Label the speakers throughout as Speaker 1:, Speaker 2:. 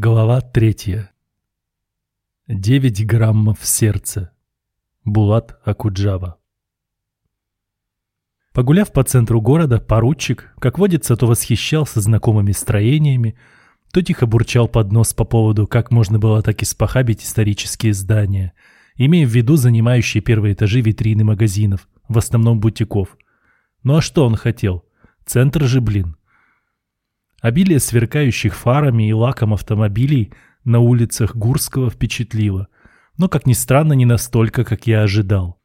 Speaker 1: Глава третья. Девять граммов сердца. Булат Акуджава. Погуляв по центру города, поручик, как водится, то восхищался знакомыми строениями, то тихо бурчал под нос по поводу, как можно было так испохабить исторические здания, имея в виду занимающие первые этажи витрины магазинов, в основном бутиков. Ну а что он хотел? Центр же, блин. Обилие сверкающих фарами и лаком автомобилей на улицах Гурского впечатлило, но, как ни странно, не настолько, как я ожидал.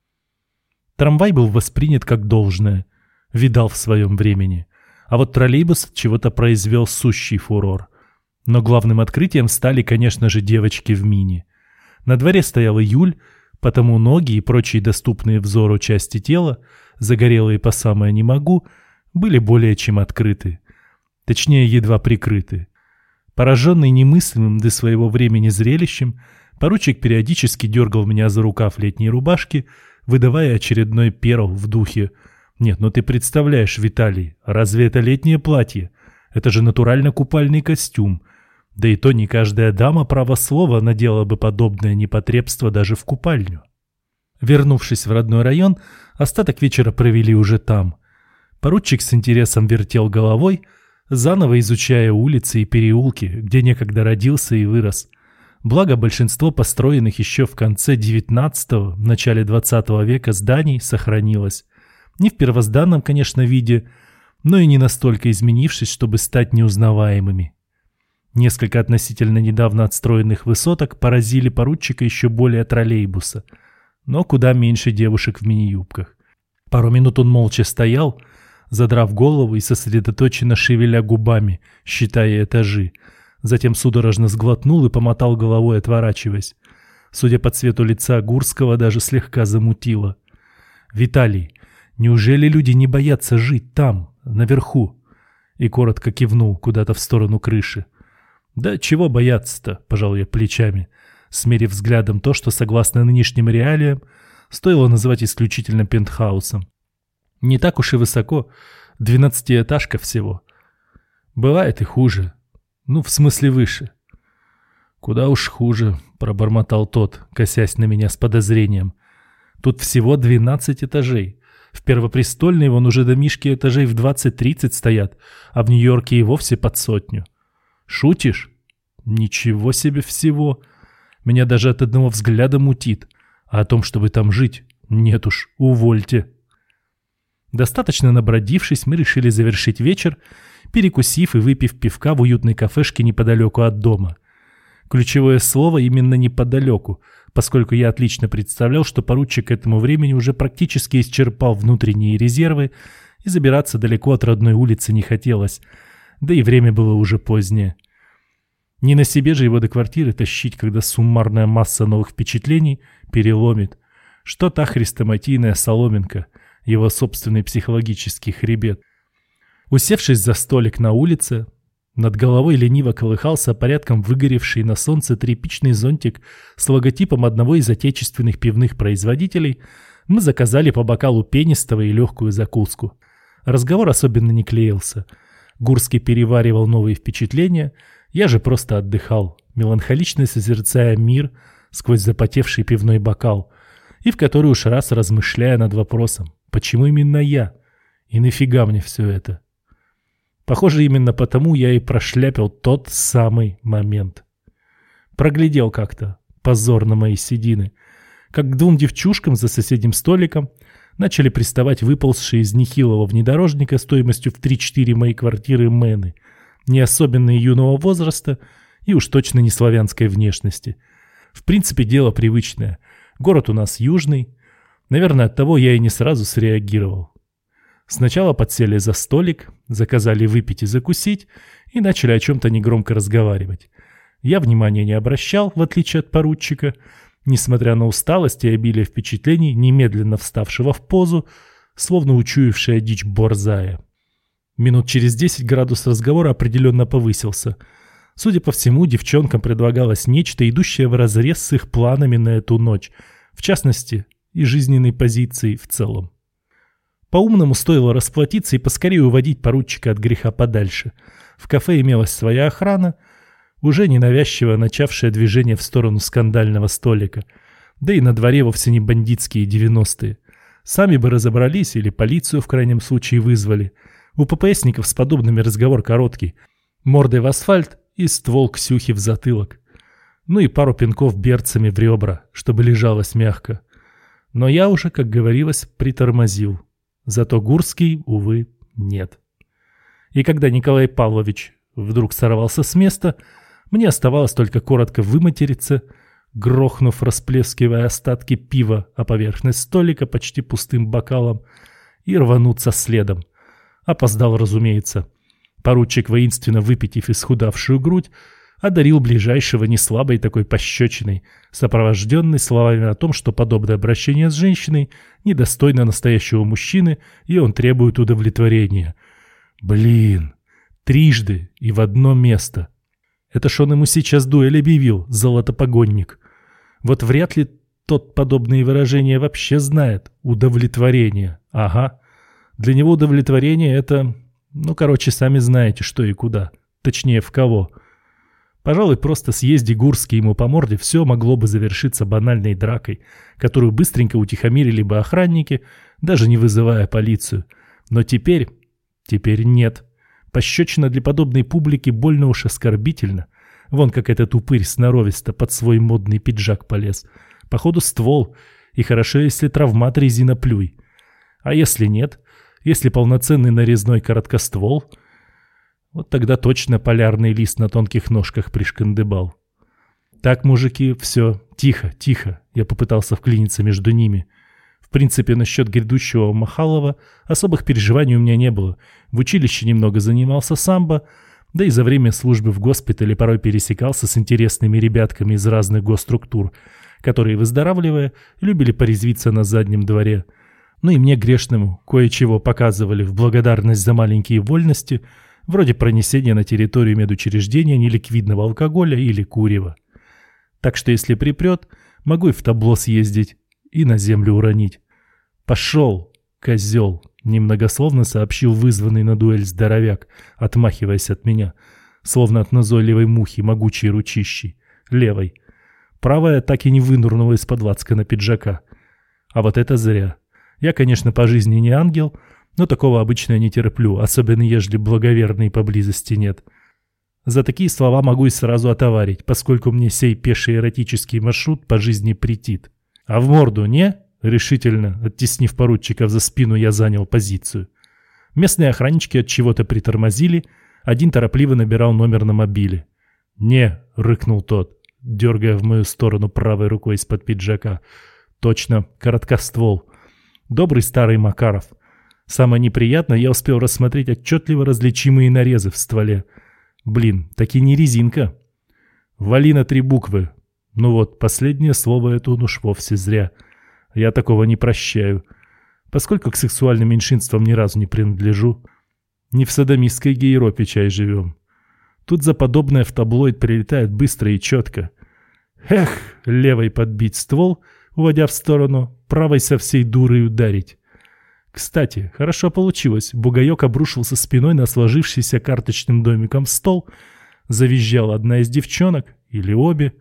Speaker 1: Трамвай был воспринят как должное, видал в своем времени, а вот троллейбус чего-то произвел сущий фурор. Но главным открытием стали, конечно же, девочки в мини. На дворе стоял июль, потому ноги и прочие доступные взору части тела, загорелые по самое не могу, были более чем открыты. Точнее, едва прикрыты. Пораженный немыслимым до своего времени зрелищем, поручик периодически дергал меня за рукав летней рубашки, выдавая очередной перл в духе «Нет, ну ты представляешь, Виталий, разве это летнее платье? Это же натурально купальный костюм. Да и то не каждая дама право слова надела бы подобное непотребство даже в купальню». Вернувшись в родной район, остаток вечера провели уже там. Поручик с интересом вертел головой, заново изучая улицы и переулки, где некогда родился и вырос. Благо, большинство построенных еще в конце XIX – начале XX века зданий сохранилось. Не в первозданном, конечно, виде, но и не настолько изменившись, чтобы стать неузнаваемыми. Несколько относительно недавно отстроенных высоток поразили поручика еще более троллейбуса, но куда меньше девушек в мини-юбках. Пару минут он молча стоял – задрав голову и сосредоточенно шевеля губами, считая этажи. Затем судорожно сглотнул и помотал головой, отворачиваясь. Судя по цвету лица Гурского, даже слегка замутило. «Виталий, неужели люди не боятся жить там, наверху?» И коротко кивнул куда-то в сторону крыши. «Да чего бояться-то?» – пожал я плечами, смерив взглядом то, что, согласно нынешним реалиям, стоило называть исключительно пентхаусом. Не так уж и высоко. Двенадцатиэтажка всего. Бывает и хуже. Ну, в смысле выше. Куда уж хуже, пробормотал тот, косясь на меня с подозрением. Тут всего двенадцать этажей. В Первопрестольной вон уже домишки этажей в двадцать-тридцать стоят, а в Нью-Йорке и вовсе под сотню. Шутишь? Ничего себе всего. Меня даже от одного взгляда мутит. А о том, чтобы там жить, нет уж, увольте. Достаточно набродившись, мы решили завершить вечер, перекусив и выпив пивка в уютной кафешке неподалеку от дома. Ключевое слово именно неподалеку, поскольку я отлично представлял, что поручик к этому времени уже практически исчерпал внутренние резервы, и забираться далеко от родной улицы не хотелось, да и время было уже позднее. Не на себе же его до квартиры тащить, когда суммарная масса новых впечатлений переломит. Что та хрестоматийная соломинка — его собственный психологический хребет. Усевшись за столик на улице, над головой лениво колыхался порядком выгоревший на солнце тряпичный зонтик с логотипом одного из отечественных пивных производителей, мы заказали по бокалу пенистого и легкую закуску. Разговор особенно не клеился. Гурский переваривал новые впечатления, я же просто отдыхал, меланхолично созерцая мир сквозь запотевший пивной бокал, и в который уж раз размышляя над вопросом, Почему именно я? И нафига мне все это? Похоже, именно потому я и прошляпил тот самый момент. Проглядел как-то, позор на мои седины. Как к двум девчушкам за соседним столиком начали приставать выползшие из нехилого внедорожника стоимостью в 3-4 моей квартиры мэны, не особенно юного возраста и уж точно не славянской внешности. В принципе, дело привычное. Город у нас южный, Наверное, от того я и не сразу среагировал. Сначала подсели за столик, заказали выпить и закусить и начали о чем-то негромко разговаривать. Я внимания не обращал, в отличие от поручика, несмотря на усталость и обилие впечатлений, немедленно вставшего в позу, словно учуявшая дичь борзая. Минут через десять градус разговора определенно повысился. Судя по всему, девчонкам предлагалось нечто, идущее вразрез с их планами на эту ночь. В частности, и жизненной позиции в целом. По-умному стоило расплатиться и поскорее уводить поручика от греха подальше. В кафе имелась своя охрана. уже ненавязчиво начавшее движение в сторону скандального столика. Да и на дворе вовсе не бандитские девяностые. Сами бы разобрались или полицию в крайнем случае вызвали. У ППСников с подобными разговор короткий. Мордой в асфальт и ствол Ксюхи в затылок. Ну и пару пинков берцами в ребра, чтобы лежалось мягко. Но я уже, как говорилось, притормозил. Зато Гурский, увы, нет. И когда Николай Павлович вдруг сорвался с места, мне оставалось только коротко выматериться, грохнув, расплескивая остатки пива о поверхность столика почти пустым бокалом, и рвануться следом. Опоздал, разумеется. Поручик, воинственно выпитив исхудавшую грудь, одарил ближайшего неслабой такой пощечиной, сопровожденной словами о том, что подобное обращение с женщиной недостойно настоящего мужчины, и он требует удовлетворения. Блин, трижды и в одно место. Это ж он ему сейчас дуэль объявил, золотопогонник. Вот вряд ли тот подобные выражения вообще знает. Удовлетворение. Ага. Для него удовлетворение это... Ну, короче, сами знаете, что и куда. Точнее, в кого. — Пожалуй, просто съезди Гурский ему по морде, все могло бы завершиться банальной дракой, которую быстренько утихомирили бы охранники, даже не вызывая полицию. Но теперь... Теперь нет. Пощечина для подобной публики больно уж оскорбительно. Вон как этот упырь сноровисто под свой модный пиджак полез. Походу ствол. И хорошо, если травмат резиноплюй. А если нет? Если полноценный нарезной короткоствол — вот тогда точно полярный лист на тонких ножках пришкандыбал. Так, мужики, все, тихо, тихо. Я попытался вклиниться между ними. В принципе, насчет грядущего Махалова особых переживаний у меня не было. В училище немного занимался самбо, да и за время службы в госпитале порой пересекался с интересными ребятками из разных госструктур, которые, выздоравливая, любили порезвиться на заднем дворе. Ну и мне грешному кое-чего показывали в благодарность за маленькие вольности – вроде пронесения на территорию медучреждения неликвидного алкоголя или курева. Так что если припрет, могу и в табло съездить, и на землю уронить. «Пошел, козел!» — немногословно сообщил вызванный на дуэль здоровяк, отмахиваясь от меня, словно от назойливой мухи могучей ручищей, левой. Правая так и не вынурнула из-под на пиджака. А вот это зря. Я, конечно, по жизни не ангел, но такого обычно я не терплю, особенно ежели благоверной поблизости нет. За такие слова могу и сразу отоварить, поскольку мне сей пеший эротический маршрут по жизни претит. А в морду не? Решительно, оттеснив поручиков за спину, я занял позицию. Местные охраннички от чего-то притормозили, один торопливо набирал номер на мобиле. «Не», — рыкнул тот, дергая в мою сторону правой рукой из-под пиджака. «Точно, короткоствол. Добрый старый Макаров». Самое неприятное, я успел рассмотреть отчетливо различимые нарезы в стволе. Блин, таки не резинка. Вали на три буквы. Ну вот, последнее слово это он уж вовсе зря. Я такого не прощаю. Поскольку к сексуальным меньшинствам ни разу не принадлежу. Не в садомистской гейропе чай живем. Тут за подобное в таблоид прилетает быстро и четко. Эх, левой подбить ствол, уводя в сторону, правой со всей дурой ударить. Кстати, хорошо получилось. Бугаек обрушился спиной на сложившийся карточным домиком стол. Завизжала одна из девчонок, или обе.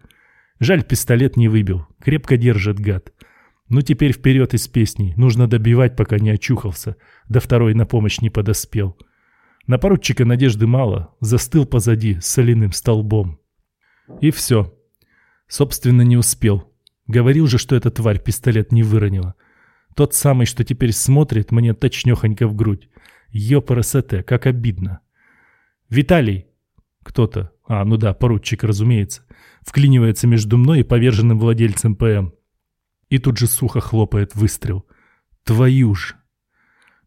Speaker 1: Жаль, пистолет не выбил. Крепко держит гад. Ну теперь вперед из песни. Нужно добивать, пока не очухался. Да второй на помощь не подоспел. На поручика надежды мало. Застыл позади, соляным столбом. И все. Собственно, не успел. Говорил же, что эта тварь пистолет не выронила. Тот самый, что теперь смотрит мне точнёхонько в грудь. Ёпарасоте, как обидно. «Виталий!» Кто-то, а, ну да, поручик, разумеется, вклинивается между мной и поверженным владельцем ПМ. И тут же сухо хлопает выстрел. Твою ж!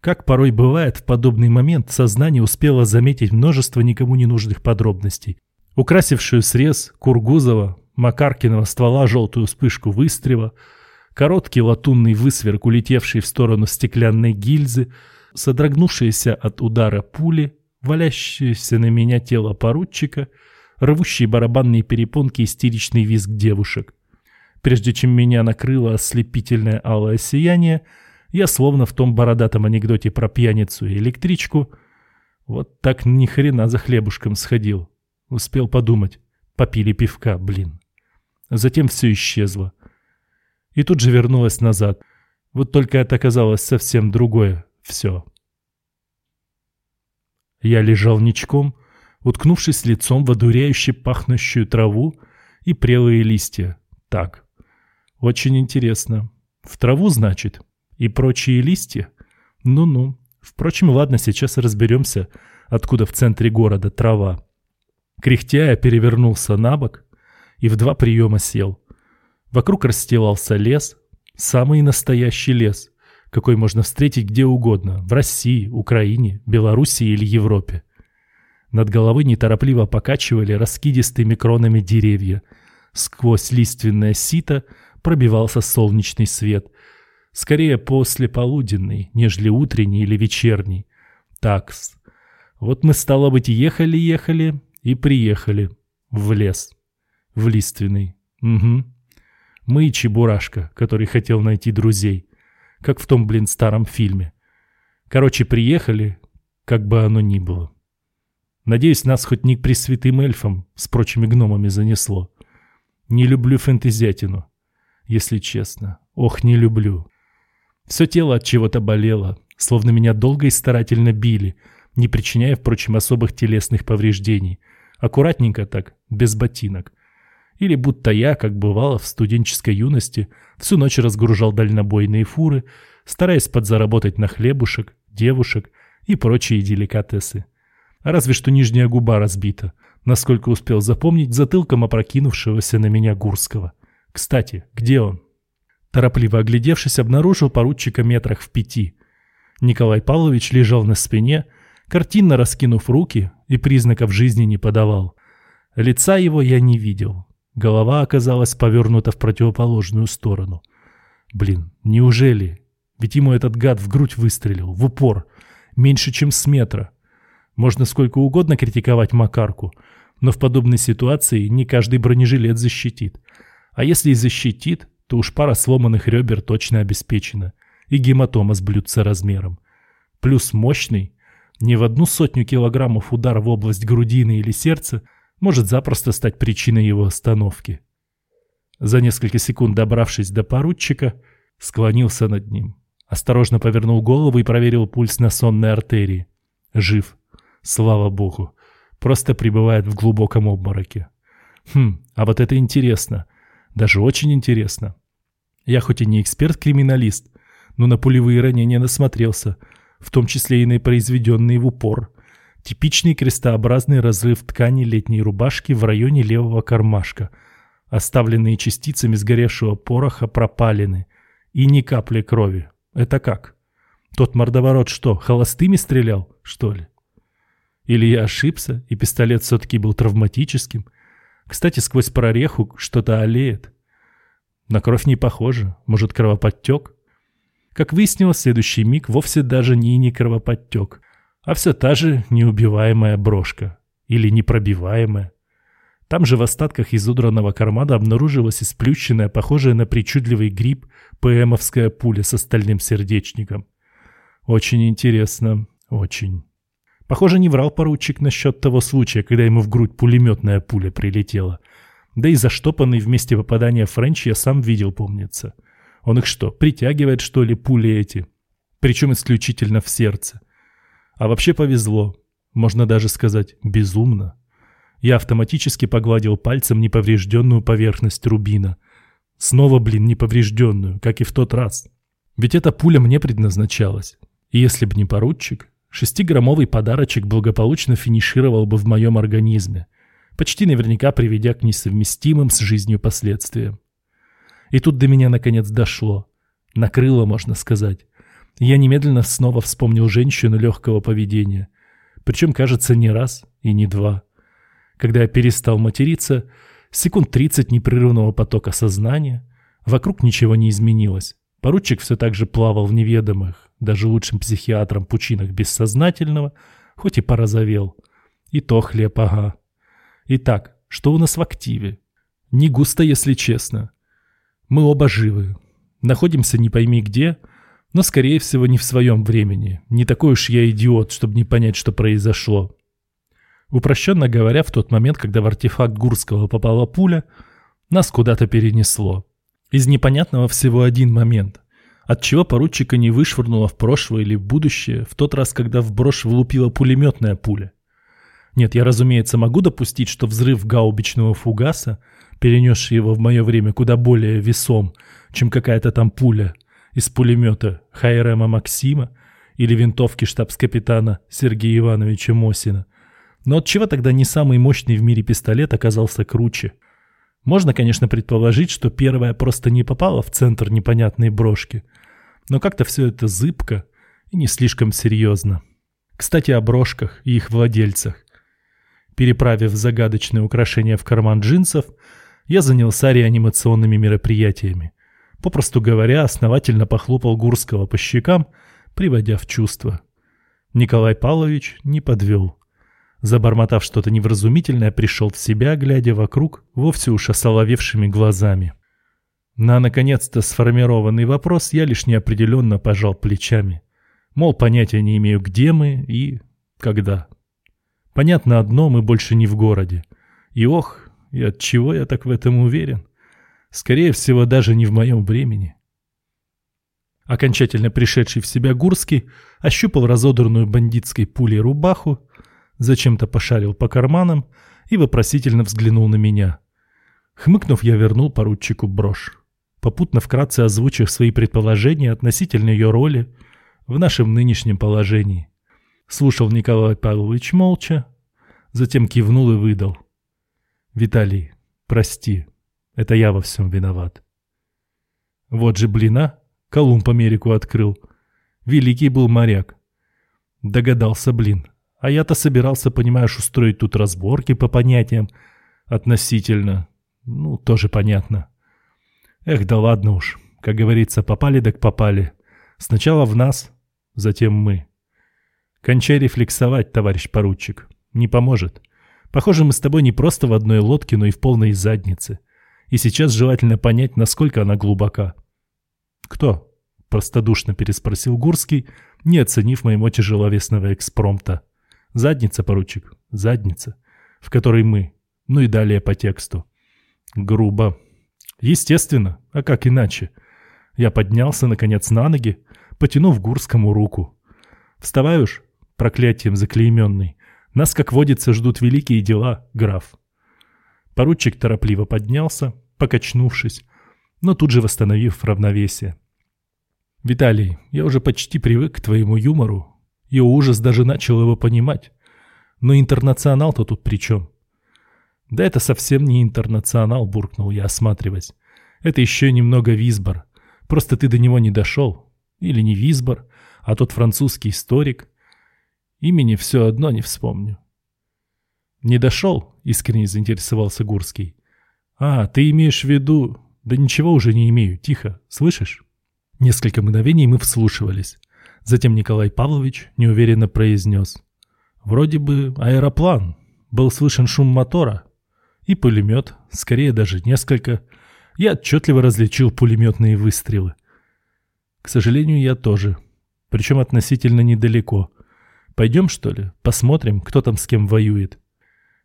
Speaker 1: Как порой бывает, в подобный момент сознание успело заметить множество никому не нужных подробностей. Украсившую срез Кургузова, Макаркиного ствола желтую вспышку выстрела — Короткий латунный высверк, улетевший в сторону стеклянной гильзы, содрогнувшиеся от удара пули, валящееся на меня тело поручика, рвущие барабанные перепонки истеричный визг девушек. Прежде чем меня накрыло ослепительное алое сияние, я словно в том бородатом анекдоте про пьяницу и электричку, вот так ни хрена за хлебушком сходил. Успел подумать. Попили пивка, блин. Затем все исчезло. И тут же вернулось назад. Вот только это оказалось совсем другое все. Я лежал ничком, уткнувшись лицом в одуряюще пахнущую траву и прелые листья. Так, очень интересно. В траву, значит? И прочие листья? Ну-ну. Впрочем, ладно, сейчас разберемся, откуда в центре города трава. Кряхтя я перевернулся на бок и в два приема сел. Вокруг расстилался лес, самый настоящий лес, какой можно встретить где угодно, в России, Украине, Белоруссии или Европе. Над головой неторопливо покачивали раскидистыми кронами деревья. Сквозь лиственное сито пробивался солнечный свет. Скорее послеполуденный, нежели утренний или вечерний. Такс. Вот мы, стало быть, ехали-ехали и приехали. В лес. В лиственный. Угу. Мы и Чебурашка, который хотел найти друзей. Как в том, блин, старом фильме. Короче, приехали, как бы оно ни было. Надеюсь, нас хоть не к пресвятым эльфам с прочими гномами занесло. Не люблю фэнтезиатину, если честно. Ох, не люблю. Все тело от чего-то болело, словно меня долго и старательно били, не причиняя, впрочем, особых телесных повреждений. Аккуратненько так, без ботинок. Или будто я, как бывало в студенческой юности, всю ночь разгружал дальнобойные фуры, стараясь подзаработать на хлебушек, девушек и прочие деликатесы. Разве что нижняя губа разбита, насколько успел запомнить затылком опрокинувшегося на меня Гурского. Кстати, где он? Торопливо оглядевшись, обнаружил поручика метрах в пяти. Николай Павлович лежал на спине, картинно раскинув руки и признаков жизни не подавал. Лица его я не видел. Голова оказалась повернута в противоположную сторону. Блин, неужели? Ведь ему этот гад в грудь выстрелил, в упор, меньше чем с метра. Можно сколько угодно критиковать Макарку, но в подобной ситуации не каждый бронежилет защитит. А если и защитит, то уж пара сломанных ребер точно обеспечена. И гематома с блюдца размером. Плюс мощный, не в одну сотню килограммов удар в область грудины или сердца может запросто стать причиной его остановки. За несколько секунд добравшись до поручика, склонился над ним. Осторожно повернул голову и проверил пульс на сонной артерии. Жив. Слава богу. Просто пребывает в глубоком обмороке. Хм, а вот это интересно. Даже очень интересно. Я хоть и не эксперт-криминалист, но на пулевые ранения насмотрелся, в том числе и на произведенные в упор. Типичный крестообразный разрыв ткани летней рубашки в районе левого кармашка, оставленные частицами сгоревшего пороха пропалины и ни капли крови. Это как? Тот мордоворот что, холостыми стрелял, что ли? Или я ошибся, и пистолет все-таки был травматическим? Кстати, сквозь прореху что-то олеет. На кровь не похоже. Может, кровоподтек? Как выяснилось, следующий миг вовсе даже не не кровоподтек, а все та же неубиваемая брошка. Или непробиваемая. Там же в остатках изодранного кармана обнаружилась исплющенная, похожая на причудливый гриб, ПМовская пуля с остальным сердечником. Очень интересно. Очень. Похоже, не врал поручик насчет того случая, когда ему в грудь пулеметная пуля прилетела. Да и заштопанный вместе попадания Френч я сам видел, помнится. Он их что, притягивает, что ли, пули эти? Причем исключительно в сердце. А вообще повезло. Можно даже сказать, безумно. Я автоматически погладил пальцем неповрежденную поверхность рубина. Снова, блин, неповрежденную, как и в тот раз. Ведь эта пуля мне предназначалась. И если бы не поручик, Шестиграммовый подарочек благополучно финишировал бы в моем организме, почти наверняка приведя к несовместимым с жизнью последствиям. И тут до меня наконец дошло. Накрыло, можно сказать. Я немедленно снова вспомнил женщину легкого поведения. Причем, кажется, не раз и не два. Когда я перестал материться, секунд 30 непрерывного потока сознания, вокруг ничего не изменилось. Поручик все так же плавал в неведомых, даже лучшим психиатром пучинах бессознательного, хоть и порозовел. И то хлеб, ага. Итак, что у нас в активе? Не густо, если честно. Мы оба живы. Находимся не пойми где, но, скорее всего, не в своем времени. Не такой уж я идиот, чтобы не понять, что произошло. Упрощенно говоря, в тот момент, когда в артефакт Гурского попала пуля, нас куда-то перенесло. Из непонятного всего один момент. Отчего поручика не вышвырнуло в прошлое или в будущее, в тот раз, когда в брошь влупила пулеметная пуля. Нет, я, разумеется, могу допустить, что взрыв гаубичного фугаса, перенесший его в мое время куда более весом, чем какая-то там пуля из пулемета Хайрема Максима или винтовки штабс-капитана Сергея Ивановича Мосина. Но от чего тогда не самый мощный в мире пистолет оказался круче? Можно, конечно, предположить, что первая просто не попала в центр непонятной брошки, но как-то все это зыбко и не слишком серьезно. Кстати, о брошках и их владельцах. Переправив загадочное украшение в карман джинсов, я занялся реанимационными мероприятиями. Попросту говоря, основательно похлопал Гурского по щекам, приводя в чувство. Николай Павлович не подвел. Забормотав что-то невразумительное, пришел в себя, глядя вокруг, вовсе уж осоловевшими глазами. На наконец-то сформированный вопрос я лишь неопределенно пожал плечами. Мол, понятия не имею, где мы и когда. Понятно одно, мы больше не в городе. И ох, и от чего я так в этом уверен? Скорее всего, даже не в моем времени. Окончательно пришедший в себя Гурский ощупал разодранную бандитской пулей рубаху, зачем-то пошарил по карманам и вопросительно взглянул на меня. Хмыкнув, я вернул поручику брошь попутно вкратце озвучив свои предположения относительно ее роли в нашем нынешнем положении. Слушал Николай Павлович молча, затем кивнул и выдал. «Виталий, прости, это я во всем виноват». Вот же блина, Колумб Америку открыл. Великий был моряк. Догадался, блин. А я-то собирался, понимаешь, устроить тут разборки по понятиям относительно. Ну, тоже понятно. Эх, да ладно уж. Как говорится, попали так попали. Сначала в нас, затем мы. Кончай рефлексовать, товарищ поручик. Не поможет. Похоже, мы с тобой не просто в одной лодке, но и в полной заднице. И сейчас желательно понять, насколько она глубока. Кто? Простодушно переспросил Гурский, не оценив моего тяжеловесного экспромта. Задница, поручик, задница, в которой мы. Ну и далее по тексту. Грубо, Естественно, а как иначе? Я поднялся, наконец, на ноги, потянув Гурскому руку. «Вставай уж, проклятием заклейменный. Нас, как водится, ждут великие дела, граф». Поручик торопливо поднялся, покачнувшись, но тут же восстановив равновесие. «Виталий, я уже почти привык к твоему юмору, и ужас даже начал его понимать. Но интернационал-то тут при чем? «Да это совсем не интернационал», — буркнул я, осматриваясь. «Это еще немного Висбор. Просто ты до него не дошел. Или не Висбор, а тот французский историк. Имени все одно не вспомню». «Не дошел?» — искренне заинтересовался Гурский. «А, ты имеешь в виду...» «Да ничего уже не имею. Тихо. Слышишь?» Несколько мгновений мы вслушивались. Затем Николай Павлович неуверенно произнес. «Вроде бы аэроплан. Был слышен шум мотора и пулемет, скорее даже несколько. Я отчетливо различил пулеметные выстрелы. К сожалению, я тоже. Причем относительно недалеко. Пойдем, что ли, посмотрим, кто там с кем воюет.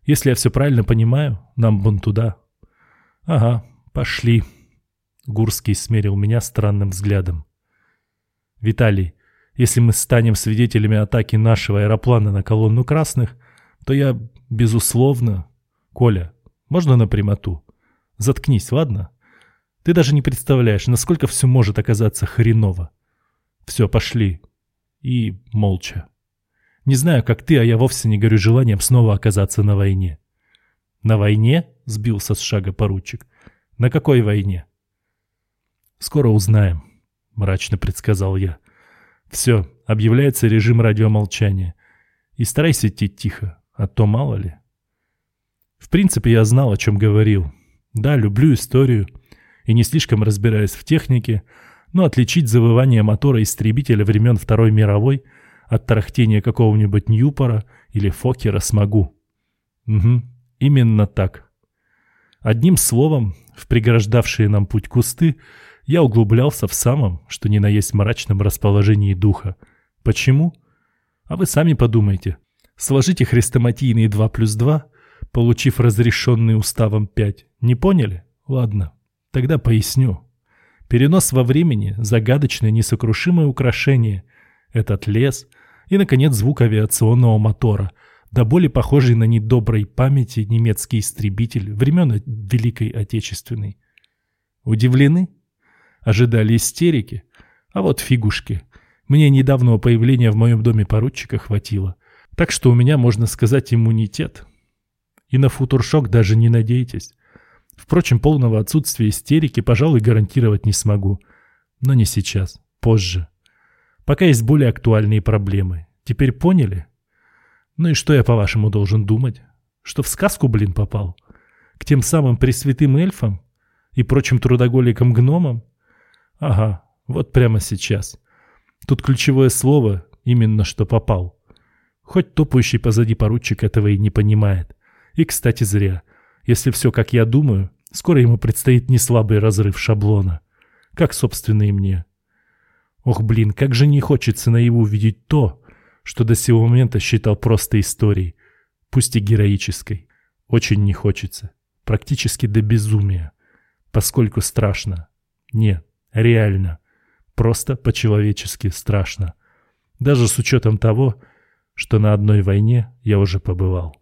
Speaker 1: Если я все правильно понимаю, нам вон туда. Ага, пошли. Гурский смерил меня странным взглядом. Виталий, если мы станем свидетелями атаки нашего аэроплана на колонну красных, то я, безусловно... Коля, можно на прямоту? Заткнись, ладно? Ты даже не представляешь, насколько все может оказаться хреново. Все, пошли. И молча. Не знаю, как ты, а я вовсе не горю желанием снова оказаться на войне. На войне? Сбился с шага поручик. На какой войне? Скоро узнаем, мрачно предсказал я. Все, объявляется режим радиомолчания. И старайся идти тихо, а то мало ли. В принципе, я знал, о чем говорил. Да, люблю историю и не слишком разбираюсь в технике, но отличить завывание мотора истребителя времен Второй мировой от тарахтения какого-нибудь Ньюпора или Фокера смогу. Угу, именно так. Одним словом, в преграждавшие нам путь кусты я углублялся в самом, что ни на есть мрачном расположении духа. Почему? А вы сами подумайте. Сложите хрестоматийные 2 плюс 2, получив разрешенный уставом 5. Не поняли? Ладно, тогда поясню. Перенос во времени – загадочное несокрушимое украшение. Этот лес и, наконец, звук авиационного мотора, да более похожий на недоброй памяти немецкий истребитель времен Великой Отечественной. Удивлены? Ожидали истерики? А вот фигушки. Мне недавнего появления в моем доме поручика хватило. Так что у меня, можно сказать, иммунитет. И на футуршок даже не надейтесь. Впрочем, полного отсутствия истерики, пожалуй, гарантировать не смогу. Но не сейчас, позже. Пока есть более актуальные проблемы. Теперь поняли? Ну и что я, по-вашему, должен думать? Что в сказку, блин, попал? К тем самым пресвятым эльфам? И прочим трудоголикам-гномам? Ага, вот прямо сейчас. Тут ключевое слово именно что попал. Хоть топающий позади поручик этого и не понимает. И, кстати, зря. Если все как я думаю, скоро ему предстоит неслабый разрыв шаблона. Как, собственно, и мне. Ох, блин, как же не хочется наяву видеть то, что до сего момента считал просто историей, пусть и героической. Очень не хочется. Практически до безумия. Поскольку страшно. Не, реально. Просто по-человечески страшно. Даже с учетом того, что на одной войне я уже побывал.